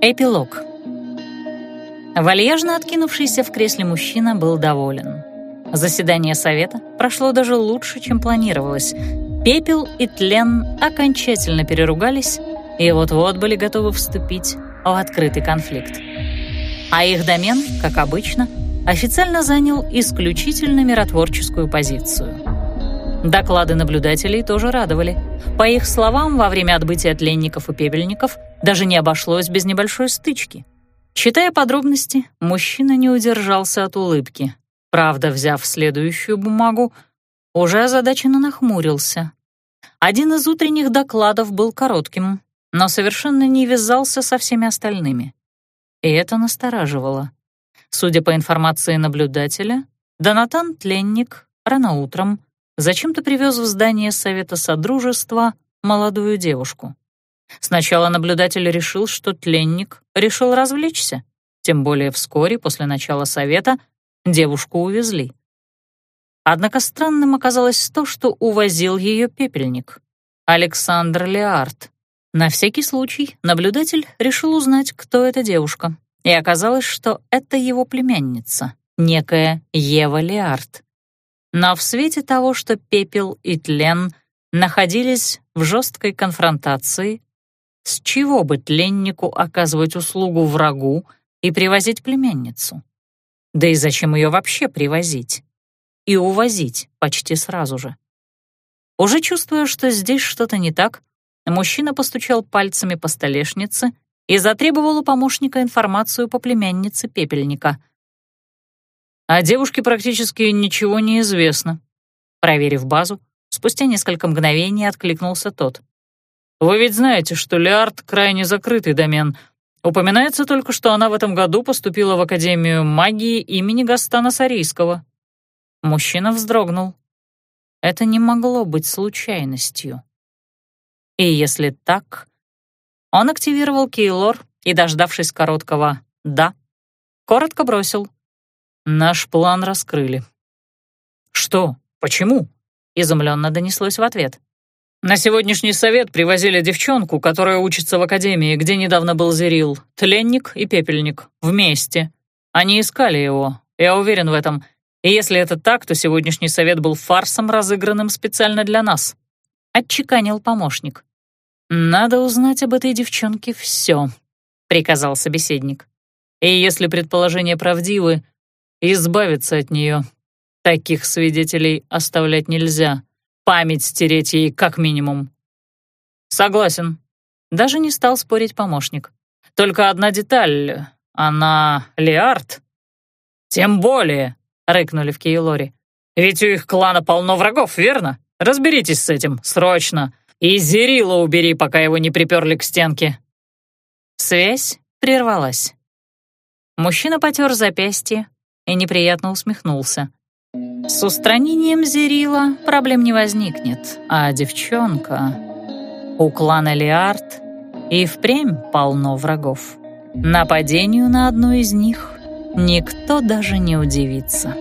Эпилог. Вальяжно откинувшийся в кресле мужчина был доволен. Заседание совета прошло даже лучше, чем планировалось. Пепел и тлен окончательно переругались и вот-вот были готовы вступить в открытый конфликт. А их домен, как обычно, официально занял исключительно миротворческую позицию. Доклады наблюдателей тоже радовали. По их словам, во время отбытия тленников и пепельников даже не обошлось без небольшой стычки. Читая подробности, мужчина не удержался от улыбки. Правда, взяв следующую бумагу, уже озадаченно нахмурился. Один из утренних докладов был коротким, но совершенно не вязался со всеми остальными. И это настораживало. Судя по информации наблюдателя, Донатан Тленник рано утром зачем-то привез в здание Совета Содружества молодую девушку. Сначала наблюдатель решил, что Тленник решил развлечься, тем более вскоре после начала Совета девушку увезли. Однако странным оказалось то, что увозил ее пепельник. Александр Леард. На всякий случай наблюдатель решил узнать, кто эта девушка, и оказалось, что это его племянница, некая Ева Леард. Но в свете того, что пепел и тлен находились в жесткой конфронтации, с чего бы тленнику оказывать услугу врагу и привозить племянницу? Да и зачем ее вообще привозить? И увозить почти сразу же. Уже чувствуя, что здесь что-то не так, мужчина постучал пальцами по столешнице и затребовал у помощника информацию по племяннице пепельника — о девушке практически ничего не известно. Проверив базу, спустя несколько мгновений откликнулся тот. «Вы ведь знаете, что Лиард — крайне закрытый домен. Упоминается только, что она в этом году поступила в Академию магии имени Гастана Сарийского». Мужчина вздрогнул. Это не могло быть случайностью. И если так, он активировал Кейлор и, дождавшись короткого «да», коротко бросил Наш план раскрыли. Что? Почему? Изумленно донеслось в ответ. На сегодняшний совет привозили девчонку, которая учится в академии, где недавно был Зерил, тленник и пепельник, вместе. Они искали его, я уверен в этом. И если это так, то сегодняшний совет был фарсом, разыгранным специально для нас. Отчеканил помощник. «Надо узнать об этой девчонке все», — приказал собеседник. «И если предположения правдивы, избавиться от нее. Таких свидетелей оставлять нельзя. Память стереть ей как минимум. Согласен. Даже не стал спорить помощник. Только одна деталь. Она Леард. Тем более, рыкнули в Кейлоре. Ведь у их клана полно врагов, верно? Разберитесь с этим, срочно. И Зерила убери, пока его не приперли к стенке. Связь прервалась. Мужчина потер запястье, и неприятно усмехнулся. С устранением Зерила проблем не возникнет, а девчонка... У клана Лиард и впрямь полно врагов. Нападению на одну из них никто даже не удивится.